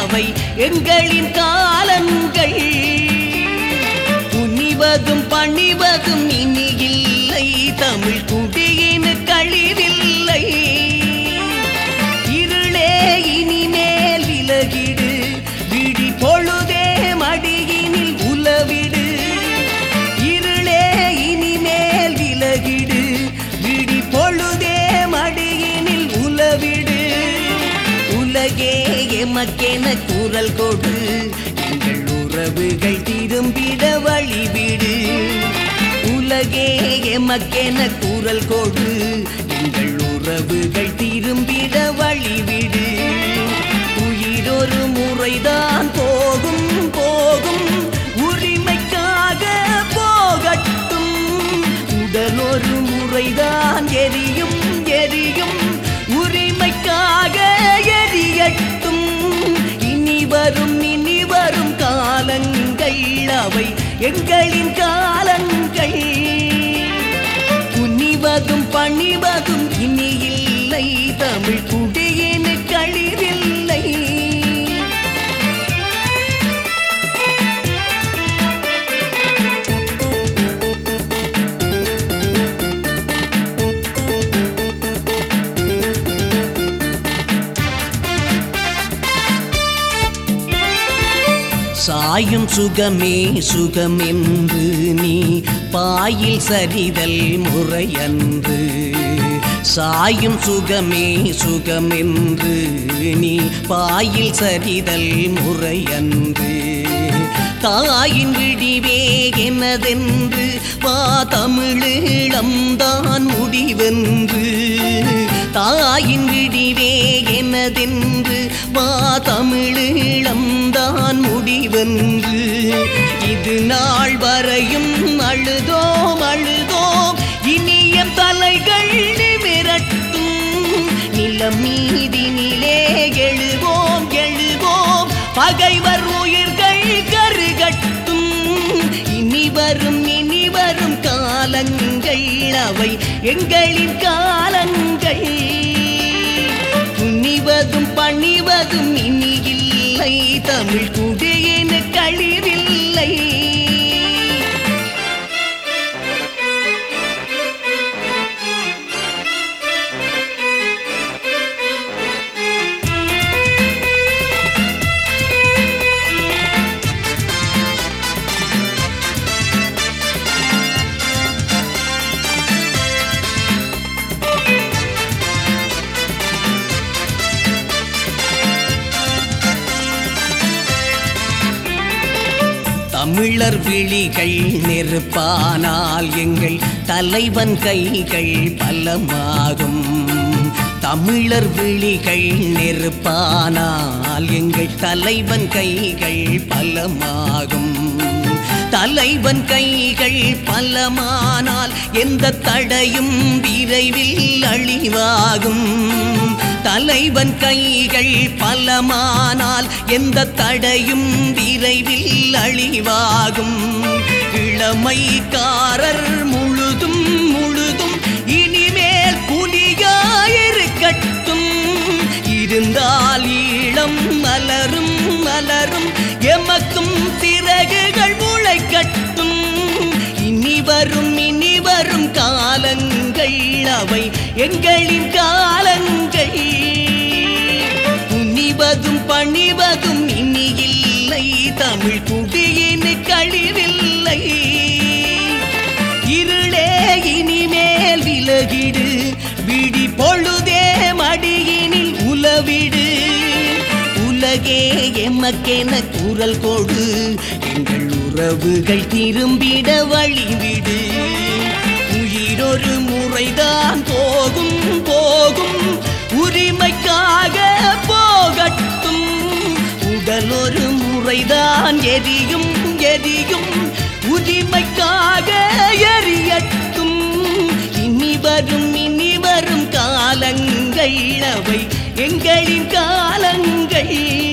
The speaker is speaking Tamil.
அவை எங்களின் காலங்கள். துணிவதும் பணிவதும் இனி இல்லை. தமிழ் குடியின் கழிவில்லை. இருளே இனிமேல் விலகிடு விடி பொழுதே மடியினில் உலவிடு. இருளே இனிமேல் விலகிடு விடி பொழுதே மடியினில் உலவிடு. உலகே எமக்கென கூறல் கொடு. எங்கள் உறவுகள் திரும்பிட வழிவிடு. உலகே எமக்கென கூறல் கொடு. எங்கள் உறவுகள் திரும்பிட வழிவிடு. உயிரொரு முறைதான் அவை எங்களின் காலங்கள். உன்னிவதும் பணிவதும் சாயும் சுகமே சுகமென்று நீ பாயில் சரிதல் முறையன்று. சாயும் சுகமே சுகமென்று நீ பாயில் சரிதல் முறையன்று. தாயின் விடிவே எனதென்று வா தமிழீழம்தான் முடிவென்று. தாயின் விடிவே எனதென்று வா தமிழீழம்தான் முடிவென்று. இது நாள் வரையும் அழுதோம் அழுதோம். இனிய தலைகள் விரட்டும் நிலம் மீதி நிலே எழுவோம் எழுவோம். பகைவர் உயிர்கள் கருகட்டும். இனி வரும் இனி வரும் காலங்கள் அவை எங்களின் கா காலங்கள் துணிவதும் பணிவதும் இனி இல்லை. தமிழ் தமிழர் விழிகள் நெருப்பானால் எங்கள் தலைவன் கைகள் பலமாகும். தமிழர் விழிகள் நெருப்பானால் எங்கள் தலைவன் கைகள் பலமாகும். தலைவன் கைகள் பலமானால் எந்த தடையும் விரைவில் அழிவாகும். தலைவன் கைகள் பலமானால் எந்த தடையும் விரைவில் அழிவாகும். இளமைக்காரர் முழுதும் முழுதும் இனிமேல் புலியாயிருக்கட்டும். இருந்தால் ஈழம் மலரும் மலரும் எமக்கும் சிறகுகள் முளைக்கட்டும். இனி வரும் இனி வரும் காலங்கள் அவை எங்களின் காலங்கள். துணிவதும் பணிவதும் இனி இல்லை. தமிழ் குடியின் கழிவில்லை. இருளே இனிமேல் விலகிடு. விடி பொழுதே மடியினில் உலவிடு. உலகே எமக்கென குரல் கொடு. எங்கள் உறவுகள் திரும்பிட வழிவிடு உயிரொரு முறைதான் போகும் போகும். உரிமைக்காக போகட்டும். உடல் ஒரு முறைதான் எரியும் எரியும். உரிமைக்காக எரியட்டும். இனி வரும் இனி வரும் காலங்கள் அவை. எங்களின் காலங்கள்